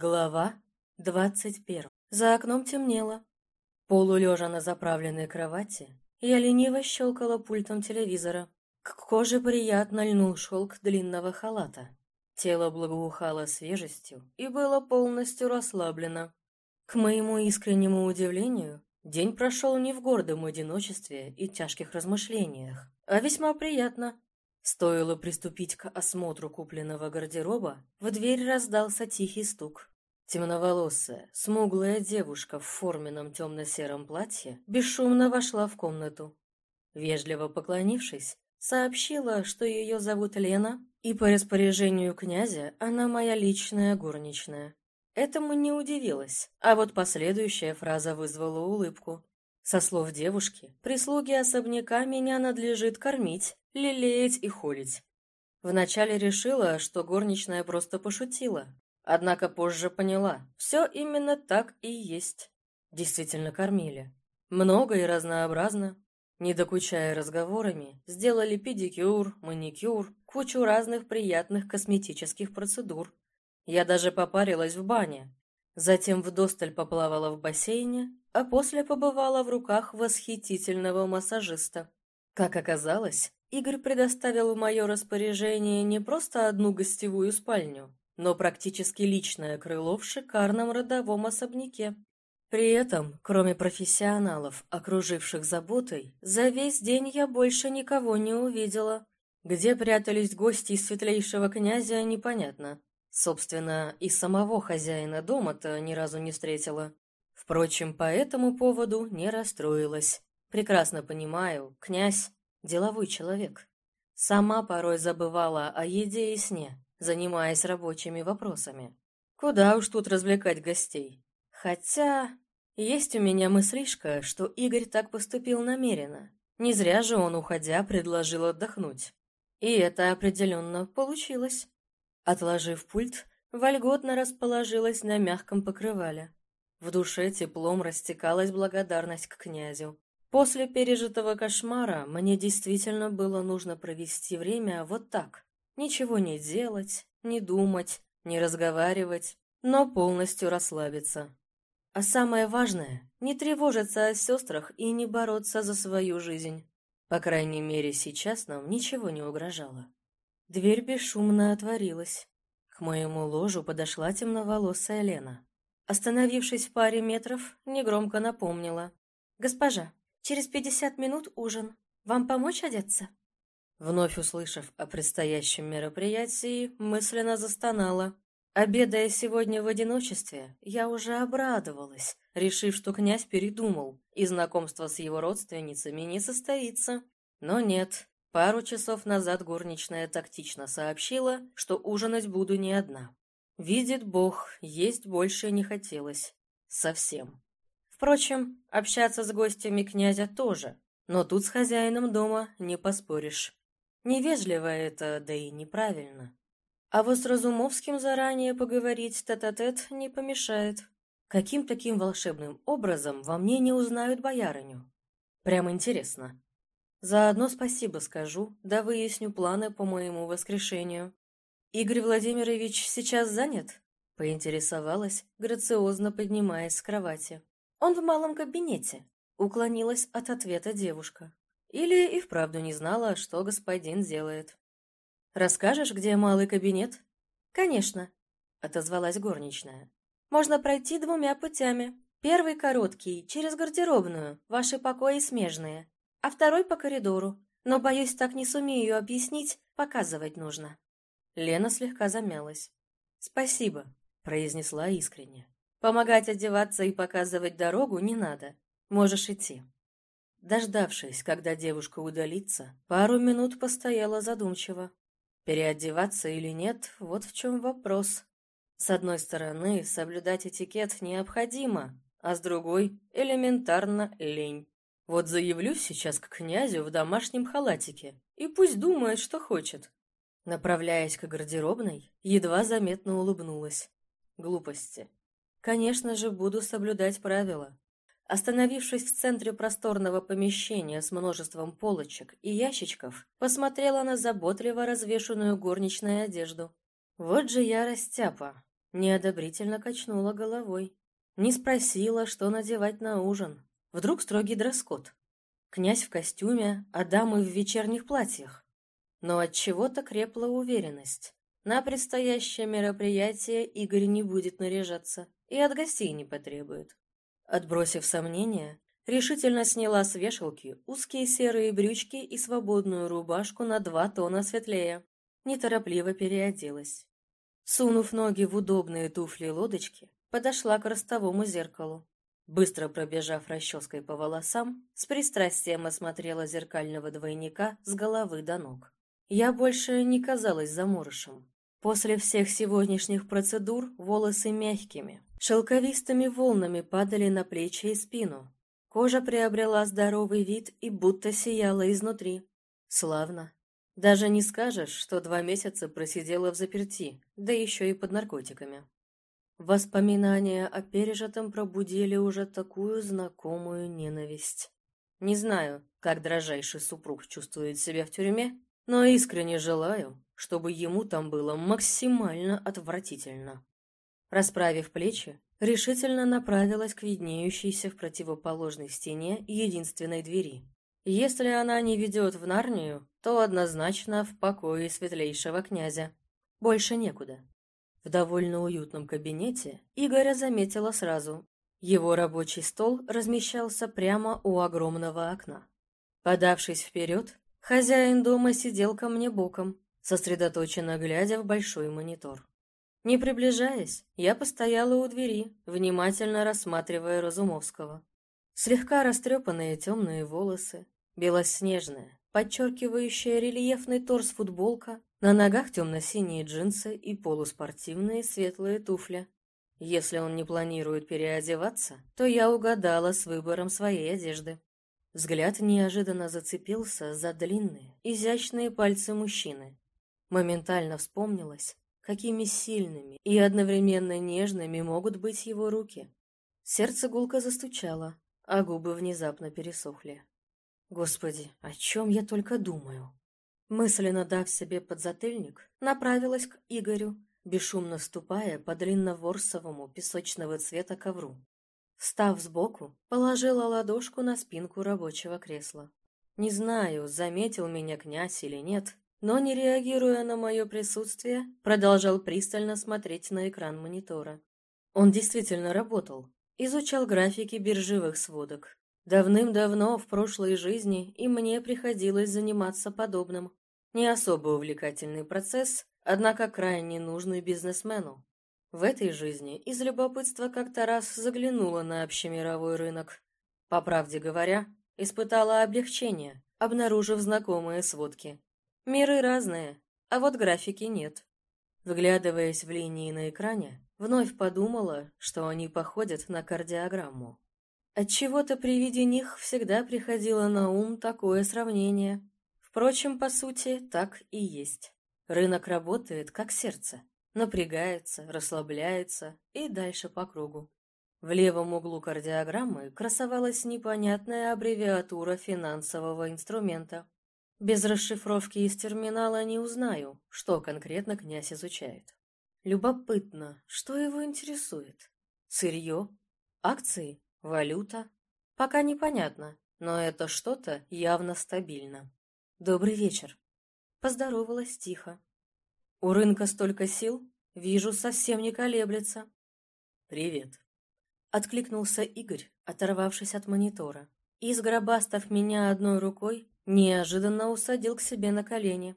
Глава двадцать первая. За окном темнело. Полулежа на заправленной кровати, я лениво щелкала пультом телевизора. К коже приятно льнул шелк длинного халата. Тело благоухало свежестью и было полностью расслаблено. К моему искреннему удивлению, день прошел не в гордом одиночестве и тяжких размышлениях, а весьма приятно. Стоило приступить к осмотру купленного гардероба, в дверь раздался тихий стук. Темноволосая, смуглая девушка в форменном темно-сером платье бесшумно вошла в комнату. Вежливо поклонившись, сообщила, что ее зовут Лена, и по распоряжению князя она моя личная горничная. Этому не удивилась, а вот последующая фраза вызвала улыбку. Со слов девушки, прислуги особняка меня надлежит кормить, лелеять и холить. Вначале решила, что горничная просто пошутила, однако позже поняла, все именно так и есть. Действительно кормили. Много и разнообразно. Не докучая разговорами, сделали педикюр, маникюр, кучу разных приятных косметических процедур. Я даже попарилась в бане. Затем вдосталь поплавала в бассейне, а после побывала в руках восхитительного массажиста. Как оказалось, Игорь предоставил в мое распоряжение не просто одну гостевую спальню, но практически личное крыло в шикарном родовом особняке. При этом, кроме профессионалов, окруживших заботой, за весь день я больше никого не увидела. Где прятались гости из светлейшего князя, непонятно. Собственно, и самого хозяина дома-то ни разу не встретила. Впрочем, по этому поводу не расстроилась. Прекрасно понимаю, князь деловой человек. Сама порой забывала о еде и сне, занимаясь рабочими вопросами. Куда уж тут развлекать гостей. Хотя есть у меня мыслишка, что Игорь так поступил намеренно. Не зря же он, уходя, предложил отдохнуть. И это определенно получилось. Отложив пульт, вольготно расположилась на мягком покрывале. В душе теплом растекалась благодарность к князю. После пережитого кошмара мне действительно было нужно провести время вот так. Ничего не делать, не думать, не разговаривать, но полностью расслабиться. А самое важное — не тревожиться о сестрах и не бороться за свою жизнь. По крайней мере, сейчас нам ничего не угрожало. Дверь бесшумно отворилась. К моему ложу подошла темноволосая Лена. Остановившись в паре метров, негромко напомнила. «Госпожа, Через пятьдесят минут ужин. Вам помочь одеться?» Вновь услышав о предстоящем мероприятии, мысленно застонала. Обедая сегодня в одиночестве, я уже обрадовалась, решив, что князь передумал, и знакомство с его родственницами не состоится. Но нет, пару часов назад горничная тактично сообщила, что ужинать буду не одна. Видит Бог, есть больше не хотелось. Совсем. Впрочем, общаться с гостями князя тоже, но тут с хозяином дома не поспоришь. Невежливо это, да и неправильно. А вот с Разумовским заранее поговорить тет-а-тет -тет не помешает. Каким таким волшебным образом во мне не узнают боярыню? Прям интересно. Заодно спасибо скажу, да выясню планы по моему воскрешению. Игорь Владимирович сейчас занят? Поинтересовалась, грациозно поднимаясь с кровати. «Он в малом кабинете», — уклонилась от ответа девушка. Или и вправду не знала, что господин делает. «Расскажешь, где малый кабинет?» «Конечно», — отозвалась горничная. «Можно пройти двумя путями. Первый короткий, через гардеробную, ваши покои смежные, а второй по коридору. Но, боюсь, так не сумею объяснить, показывать нужно». Лена слегка замялась. «Спасибо», — произнесла искренне. Помогать одеваться и показывать дорогу не надо. Можешь идти. Дождавшись, когда девушка удалится, пару минут постояла задумчиво. Переодеваться или нет, вот в чем вопрос. С одной стороны, соблюдать этикет необходимо, а с другой — элементарно лень. Вот заявлюсь сейчас к князю в домашнем халатике, и пусть думает, что хочет. Направляясь к гардеробной, едва заметно улыбнулась. Глупости. Конечно же, буду соблюдать правила. Остановившись в центре просторного помещения с множеством полочек и ящичков, посмотрела на заботливо развешенную горничную одежду. Вот же я растяпа. Неодобрительно качнула головой. Не спросила, что надевать на ужин. Вдруг строгий дресс-код. Князь в костюме, а дамы в вечерних платьях. Но от чего-то крепла уверенность. На предстоящее мероприятие Игорь не будет наряжаться и от гостей не потребует. Отбросив сомнения, решительно сняла с вешалки узкие серые брючки и свободную рубашку на два тона светлее. Неторопливо переоделась. Сунув ноги в удобные туфли-лодочки, подошла к ростовому зеркалу. Быстро пробежав расческой по волосам, с пристрастием осмотрела зеркального двойника с головы до ног. Я больше не казалась заморышем. После всех сегодняшних процедур волосы мягкими, шелковистыми волнами падали на плечи и спину. Кожа приобрела здоровый вид и будто сияла изнутри. Славно. Даже не скажешь, что два месяца просидела в заперти, да еще и под наркотиками. Воспоминания о пережитом пробудили уже такую знакомую ненависть. Не знаю, как дрожайший супруг чувствует себя в тюрьме, но искренне желаю, чтобы ему там было максимально отвратительно. Расправив плечи, решительно направилась к виднеющейся в противоположной стене единственной двери. Если она не ведет в Нарнию, то однозначно в покое светлейшего князя. Больше некуда. В довольно уютном кабинете Игоря заметила сразу. Его рабочий стол размещался прямо у огромного окна. Подавшись вперед, Хозяин дома сидел ко мне боком, сосредоточенно глядя в большой монитор. Не приближаясь, я постояла у двери, внимательно рассматривая Разумовского. Слегка растрепанные темные волосы, белоснежная, подчеркивающая рельефный торс футболка, на ногах темно-синие джинсы и полуспортивные светлые туфли. Если он не планирует переодеваться, то я угадала с выбором своей одежды. Взгляд неожиданно зацепился за длинные, изящные пальцы мужчины. Моментально вспомнилось, какими сильными и одновременно нежными могут быть его руки. Сердце гулко застучало, а губы внезапно пересохли. Господи, о чем я только думаю? Мысленно дав себе подзатыльник, направилась к Игорю, бесшумно ступая по длинноворсовому песочного цвета ковру. Став сбоку, положила ладошку на спинку рабочего кресла. Не знаю, заметил меня князь или нет, но, не реагируя на мое присутствие, продолжал пристально смотреть на экран монитора. Он действительно работал, изучал графики биржевых сводок. Давным-давно в прошлой жизни и мне приходилось заниматься подобным. Не особо увлекательный процесс, однако крайне нужный бизнесмену. В этой жизни из любопытства как-то раз заглянула на общемировой рынок. По правде говоря, испытала облегчение, обнаружив знакомые сводки. Миры разные, а вот графики нет. Вглядываясь в линии на экране, вновь подумала, что они походят на кардиограмму. Отчего-то при виде них всегда приходило на ум такое сравнение. Впрочем, по сути, так и есть. Рынок работает как сердце напрягается, расслабляется и дальше по кругу. В левом углу кардиограммы красовалась непонятная аббревиатура финансового инструмента. Без расшифровки из терминала не узнаю, что конкретно князь изучает. Любопытно, что его интересует? Сырье? Акции? Валюта? Пока непонятно, но это что-то явно стабильно. Добрый вечер. Поздоровалась тихо. У рынка столько сил, вижу, совсем не колеблется. Привет. Откликнулся Игорь, оторвавшись от монитора. И, сгробастав меня одной рукой, неожиданно усадил к себе на колени.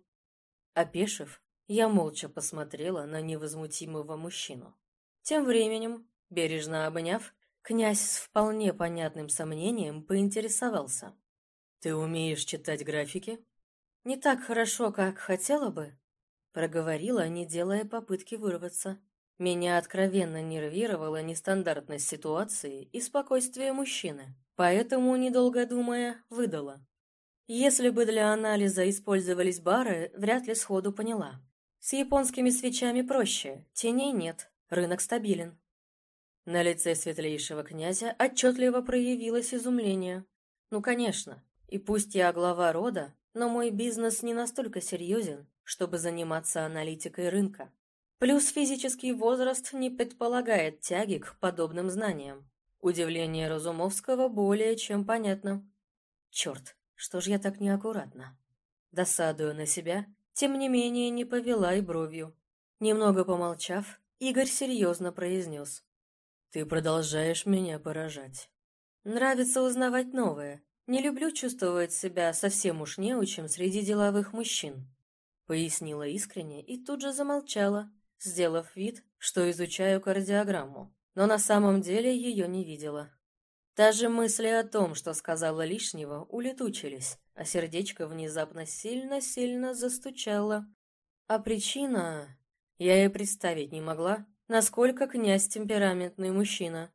Опешив, я молча посмотрела на невозмутимого мужчину. Тем временем, бережно обняв, князь с вполне понятным сомнением поинтересовался. «Ты умеешь читать графики?» «Не так хорошо, как хотела бы, Проговорила, не делая попытки вырваться. Меня откровенно нервировала нестандартность ситуации и спокойствие мужчины, поэтому, недолго думая, выдала. Если бы для анализа использовались бары, вряд ли сходу поняла. С японскими свечами проще, теней нет, рынок стабилен. На лице светлейшего князя отчетливо проявилось изумление. Ну, конечно, и пусть я глава рода, но мой бизнес не настолько серьезен, чтобы заниматься аналитикой рынка. Плюс физический возраст не предполагает тяги к подобным знаниям. Удивление Разумовского более чем понятно. Черт, что ж я так неаккуратно? Досадуя на себя, тем не менее не повела и бровью. Немного помолчав, Игорь серьезно произнес. «Ты продолжаешь меня поражать. Нравится узнавать новое. Не люблю чувствовать себя совсем уж неучим среди деловых мужчин», пояснила искренне и тут же замолчала, сделав вид, что изучаю кардиограмму, но на самом деле ее не видела. Даже мысли о том, что сказала лишнего, улетучились, а сердечко внезапно сильно-сильно застучало. А причина... Я и представить не могла, насколько князь темпераментный мужчина.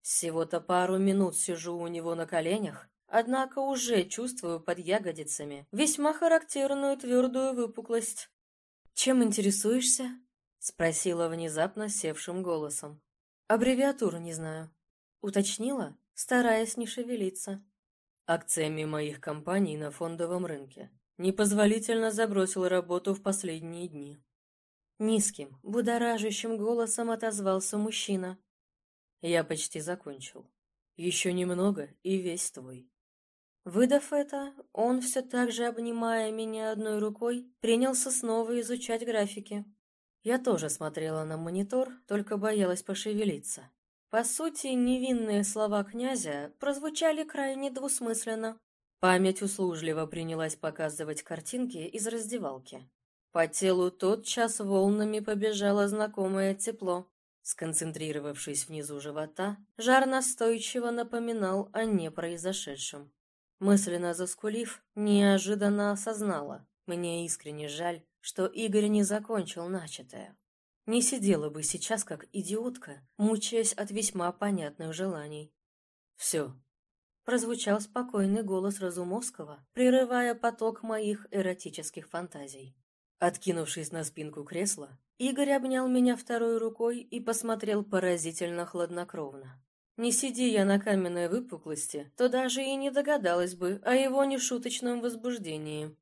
Всего-то пару минут сижу у него на коленях, однако уже чувствую под ягодицами весьма характерную твердую выпуклость. «Чем интересуешься?» — спросила внезапно севшим голосом. «Аббревиатуру не знаю». Уточнила, стараясь не шевелиться. Акциями моих компаний на фондовом рынке. Непозволительно забросил работу в последние дни. Низким, будоражащим голосом отозвался мужчина. Я почти закончил. Еще немного, и весь твой. Выдав это, он, все так же обнимая меня одной рукой, принялся снова изучать графики. Я тоже смотрела на монитор, только боялась пошевелиться. По сути, невинные слова князя прозвучали крайне двусмысленно. Память услужливо принялась показывать картинки из раздевалки. По телу тотчас волнами побежало знакомое тепло. Сконцентрировавшись внизу живота, жар настойчиво напоминал о непроизошедшем. Мысленно заскулив, неожиданно осознала. Мне искренне жаль, что Игорь не закончил начатое. Не сидела бы сейчас как идиотка, мучаясь от весьма понятных желаний. «Все», — прозвучал спокойный голос Разумовского, прерывая поток моих эротических фантазий. Откинувшись на спинку кресла, Игорь обнял меня второй рукой и посмотрел поразительно хладнокровно. Не сиди я на каменной выпуклости, то даже и не догадалась бы о его нешуточном возбуждении.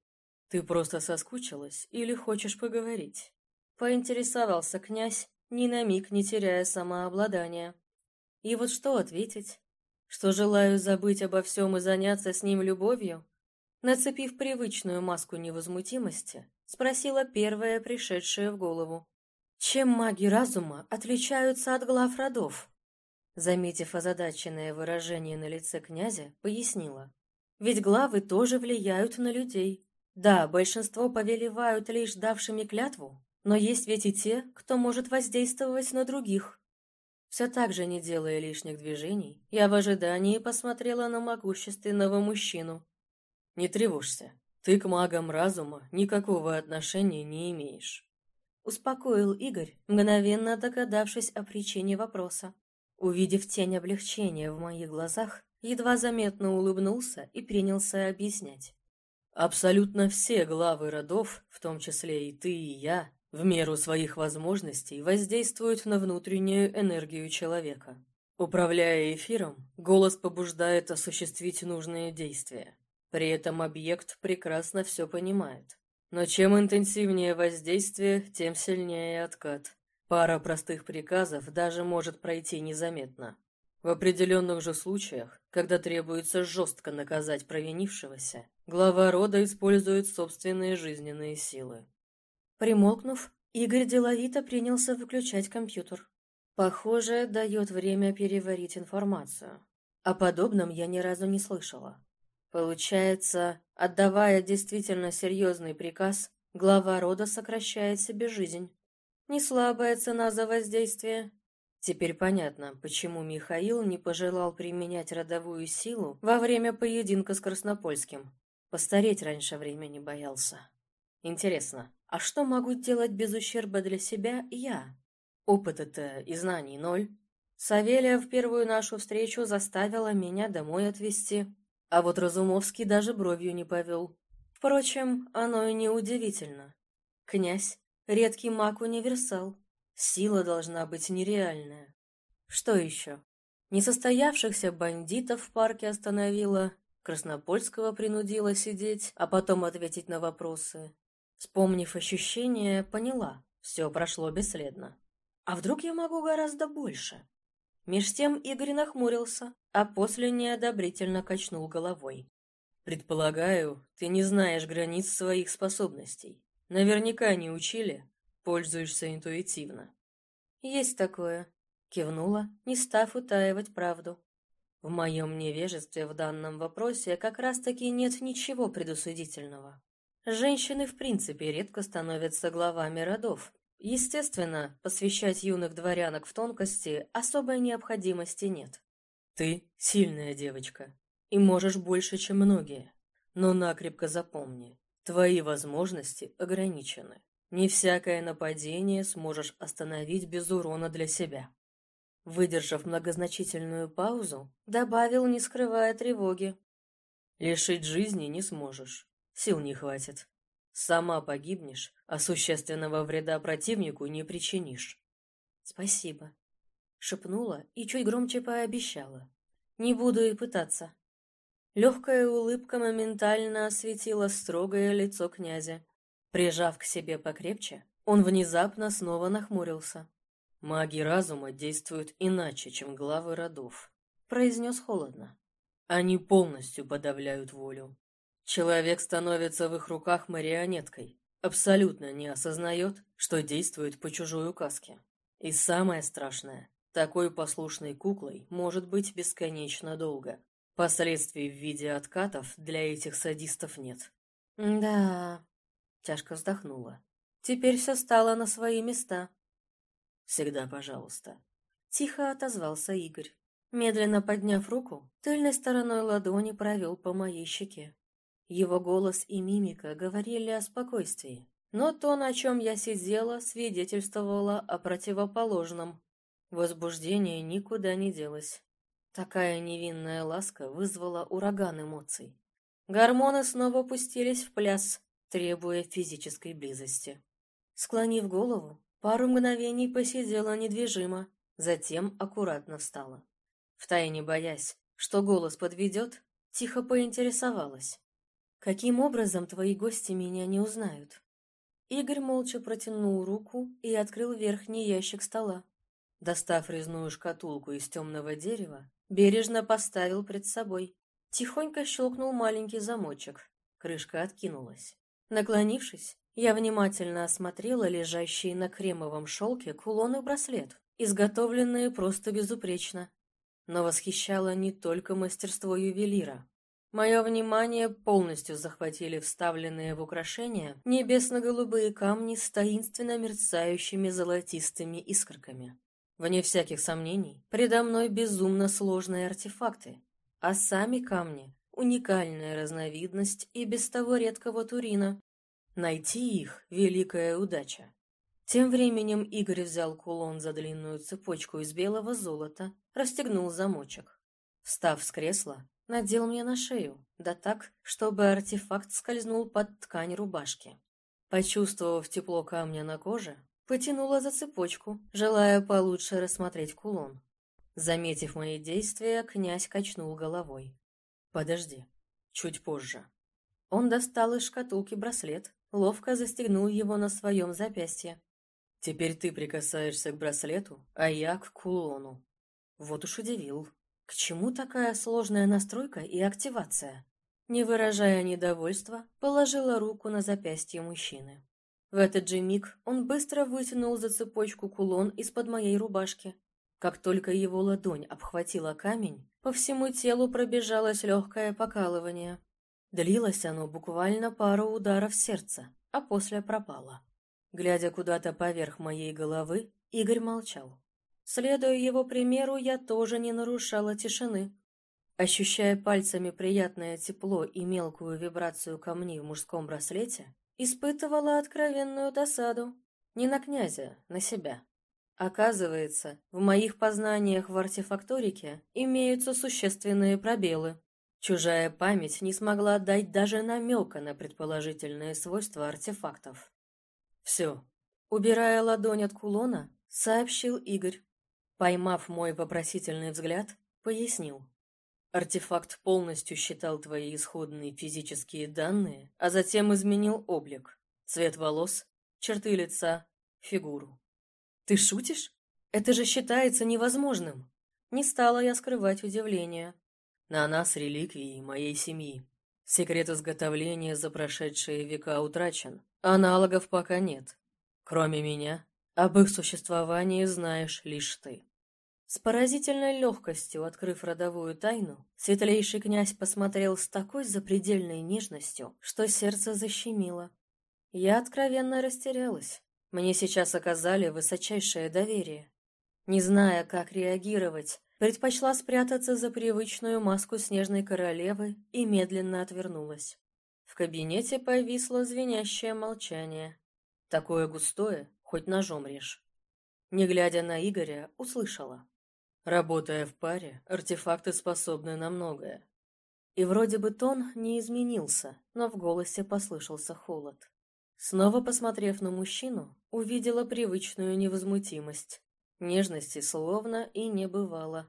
«Ты просто соскучилась или хочешь поговорить?» Поинтересовался князь, ни на миг не теряя самообладания. И вот что ответить? Что желаю забыть обо всем и заняться с ним любовью? Нацепив привычную маску невозмутимости, спросила первая пришедшая в голову. Чем маги разума отличаются от глав родов? Заметив озадаченное выражение на лице князя, пояснила. Ведь главы тоже влияют на людей. Да, большинство повелевают лишь давшими клятву, но есть ведь и те, кто может воздействовать на других. Все так же, не делая лишних движений, я в ожидании посмотрела на могущественного мужчину. «Не тревожься, ты к магам разума никакого отношения не имеешь», — успокоил Игорь, мгновенно догадавшись о причине вопроса. Увидев тень облегчения в моих глазах, едва заметно улыбнулся и принялся объяснять. «Абсолютно все главы родов, в том числе и ты, и я, в меру своих возможностей воздействуют на внутреннюю энергию человека. Управляя эфиром, голос побуждает осуществить нужные действия. При этом объект прекрасно все понимает. Но чем интенсивнее воздействие, тем сильнее откат. Пара простых приказов даже может пройти незаметно. В определенных же случаях, когда требуется жестко наказать провинившегося, глава рода использует собственные жизненные силы. Примолкнув, Игорь деловито принялся выключать компьютер. Похоже, дает время переварить информацию. О подобном я ни разу не слышала. Получается, отдавая действительно серьезный приказ, глава рода сокращает себе жизнь. Не слабая цена за воздействие. Теперь понятно, почему Михаил не пожелал применять родовую силу во время поединка с Краснопольским. Постареть раньше времени боялся. Интересно, а что могу делать без ущерба для себя я? Опыта-то и знаний ноль. Савелия в первую нашу встречу заставила меня домой отвезти, а вот Разумовский даже бровью не повел. Впрочем, оно и не удивительно. Князь — редкий маг-универсал. Сила должна быть нереальная. Что еще? Несостоявшихся бандитов в парке остановила, Краснопольского принудила сидеть, а потом ответить на вопросы. Вспомнив ощущения, поняла, Все прошло бесследно. А вдруг я могу гораздо больше? Меж тем Игорь нахмурился, а после неодобрительно качнул головой. «Предполагаю, ты не знаешь границ своих способностей. Наверняка не учили, пользуешься интуитивно». «Есть такое», — кивнула, не став утаивать правду. В моем невежестве в данном вопросе как раз-таки нет ничего предусудительного. Женщины в принципе редко становятся главами родов. Естественно, посвящать юных дворянок в тонкости особой необходимости нет. Ты сильная девочка и можешь больше, чем многие. Но накрепко запомни, твои возможности ограничены. Не всякое нападение сможешь остановить без урона для себя. Выдержав многозначительную паузу, добавил, не скрывая тревоги. «Лишить жизни не сможешь. Сил не хватит. Сама погибнешь, а существенного вреда противнику не причинишь». «Спасибо», — шепнула и чуть громче пообещала. «Не буду и пытаться». Легкая улыбка моментально осветила строгое лицо князя. Прижав к себе покрепче, он внезапно снова нахмурился. «Маги разума действуют иначе, чем главы родов», — произнес холодно. «Они полностью подавляют волю. Человек становится в их руках марионеткой, абсолютно не осознает, что действует по чужой указке. И самое страшное, такой послушной куклой может быть бесконечно долго. Последствий в виде откатов для этих садистов нет. «Да...» — тяжко вздохнула. «Теперь все стало на свои места. Всегда пожалуйста. Тихо отозвался Игорь. Медленно подняв руку, тыльной стороной ладони провел по моей щеке. Его голос и мимика говорили о спокойствии, но то, на чем я сидела, свидетельствовало о противоположном. Возбуждение никуда не делось. Такая невинная ласка вызвала ураган эмоций. Гормоны снова пустились в пляс, требуя физической близости. Склонив голову, Пару мгновений посидела недвижимо, затем аккуратно встала. Втайне боясь, что голос подведет, тихо поинтересовалась. «Каким образом твои гости меня не узнают?» Игорь молча протянул руку и открыл верхний ящик стола. Достав резную шкатулку из темного дерева, бережно поставил пред собой. Тихонько щелкнул маленький замочек. Крышка откинулась. Наклонившись, я внимательно осмотрела лежащие на кремовом шелке кулон и браслет, изготовленные просто безупречно. Но восхищало не только мастерство ювелира. Мое внимание полностью захватили вставленные в украшения небесно-голубые камни с таинственно мерцающими золотистыми искорками. Вне всяких сомнений, предо мной безумно сложные артефакты, а сами камни — уникальная разновидность и без того редкого турина, Найти их — великая удача. Тем временем Игорь взял кулон за длинную цепочку из белого золота, расстегнул замочек. Встав с кресла, надел мне на шею, да так, чтобы артефакт скользнул под ткань рубашки. Почувствовав тепло камня на коже, потянула за цепочку, желая получше рассмотреть кулон. Заметив мои действия, князь качнул головой. «Подожди, чуть позже». Он достал из шкатулки браслет, ловко застегнул его на своем запястье. «Теперь ты прикасаешься к браслету, а я к кулону». Вот уж удивил. К чему такая сложная настройка и активация? Не выражая недовольства, положила руку на запястье мужчины. В этот же миг он быстро вытянул за цепочку кулон из-под моей рубашки. Как только его ладонь обхватила камень, по всему телу пробежалось легкое покалывание. Длилось оно буквально пару ударов сердца, а после пропало. Глядя куда-то поверх моей головы, Игорь молчал. Следуя его примеру, я тоже не нарушала тишины. Ощущая пальцами приятное тепло и мелкую вибрацию камней в мужском браслете, испытывала откровенную досаду. Не на князя, на себя. Оказывается, в моих познаниях в артефакторике имеются существенные пробелы. Чужая память не смогла дать даже намека на предположительные свойства артефактов. «Все». Убирая ладонь от кулона, сообщил Игорь. Поймав мой вопросительный взгляд, пояснил. Артефакт полностью считал твои исходные физические данные, а затем изменил облик, цвет волос, черты лица, фигуру. «Ты шутишь? Это же считается невозможным!» Не стала я скрывать удивление. «На нас реликвии моей семьи. Секрет изготовления за прошедшие века утрачен. Аналогов пока нет. Кроме меня, об их существовании знаешь лишь ты». С поразительной легкостью открыв родовую тайну, светлейший князь посмотрел с такой запредельной нежностью, что сердце защемило. Я откровенно растерялась. Мне сейчас оказали высочайшее доверие. Не зная, как реагировать, предпочла спрятаться за привычную маску снежной королевы и медленно отвернулась. В кабинете повисло звенящее молчание. Такое густое, хоть ножом режь. Не глядя на Игоря, услышала. Работая в паре, артефакты способны на многое. И вроде бы тон не изменился, но в голосе послышался холод. Снова посмотрев на мужчину, увидела привычную невозмутимость. Нежности словно и не бывало.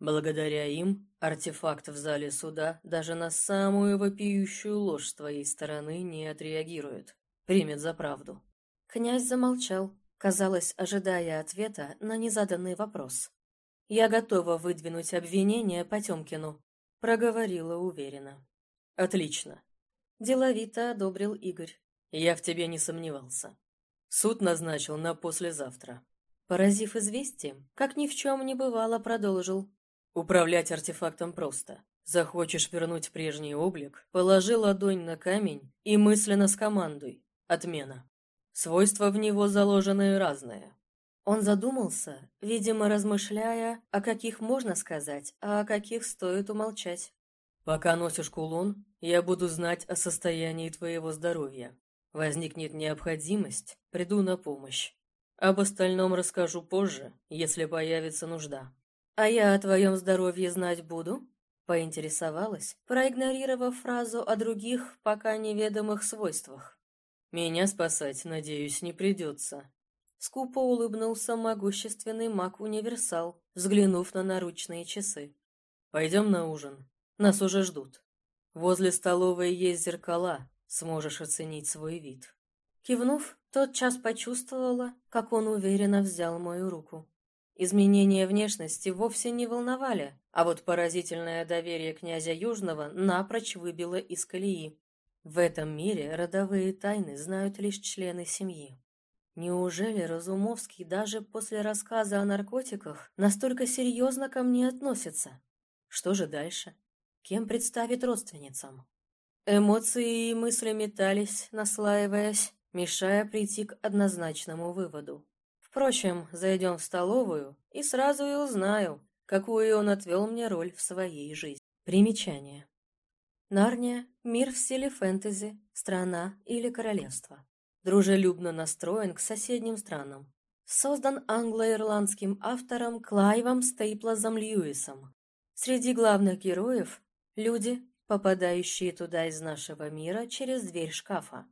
Благодаря им артефакт в зале суда даже на самую вопиющую ложь с твоей стороны не отреагирует. Примет за правду. Князь замолчал, казалось, ожидая ответа на незаданный вопрос. «Я готова выдвинуть обвинение Потемкину», — проговорила уверенно. «Отлично», — деловито одобрил Игорь. «Я в тебе не сомневался. Суд назначил на послезавтра». Поразив известием, как ни в чем не бывало, продолжил. Управлять артефактом просто. Захочешь вернуть прежний облик, положи ладонь на камень и мысленно скомандуй. Отмена. Свойства в него заложены разные. Он задумался, видимо, размышляя, о каких можно сказать, а о каких стоит умолчать. Пока носишь кулон, я буду знать о состоянии твоего здоровья. Возникнет необходимость, приду на помощь. Об остальном расскажу позже, если появится нужда. «А я о твоем здоровье знать буду?» Поинтересовалась, проигнорировав фразу о других, пока неведомых свойствах. «Меня спасать, надеюсь, не придется». Скупо улыбнулся могущественный маг-универсал, взглянув на наручные часы. «Пойдем на ужин. Нас уже ждут. Возле столовой есть зеркала, сможешь оценить свой вид». Кивнув, тотчас почувствовала, как он уверенно взял мою руку. Изменения внешности вовсе не волновали, а вот поразительное доверие князя Южного напрочь выбило из колеи. В этом мире родовые тайны знают лишь члены семьи. Неужели Разумовский даже после рассказа о наркотиках настолько серьезно ко мне относится? Что же дальше? Кем представит родственницам? Эмоции и мысли метались, наслаиваясь, мешая прийти к однозначному выводу. Впрочем, зайдем в столовую, и сразу и узнаю, какую он отвел мне роль в своей жизни. Примечание. Нарния – мир в стиле фэнтези, страна или королевство. Дружелюбно настроен к соседним странам. Создан англо-ирландским автором Клайвом Стейплазом Льюисом. Среди главных героев – люди, попадающие туда из нашего мира через дверь шкафа.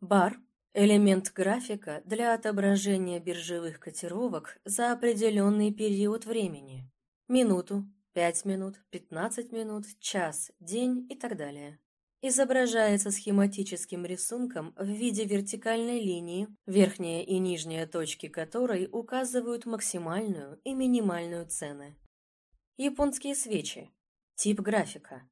Бар Элемент графика для отображения биржевых котировок за определенный период времени. Минуту, 5 минут, 15 минут, час, день и так далее. Изображается схематическим рисунком в виде вертикальной линии, верхняя и нижняя точки которой указывают максимальную и минимальную цены. Японские свечи. Тип графика.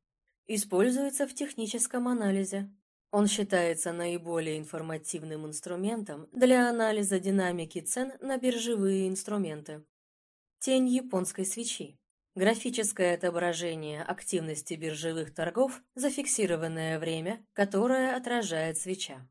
Используется в техническом анализе, он считается наиболее информативным инструментом для анализа динамики цен на биржевые инструменты. Тень японской свечи. Графическое отображение активности биржевых торгов за фиксированное время, которое отражает свеча.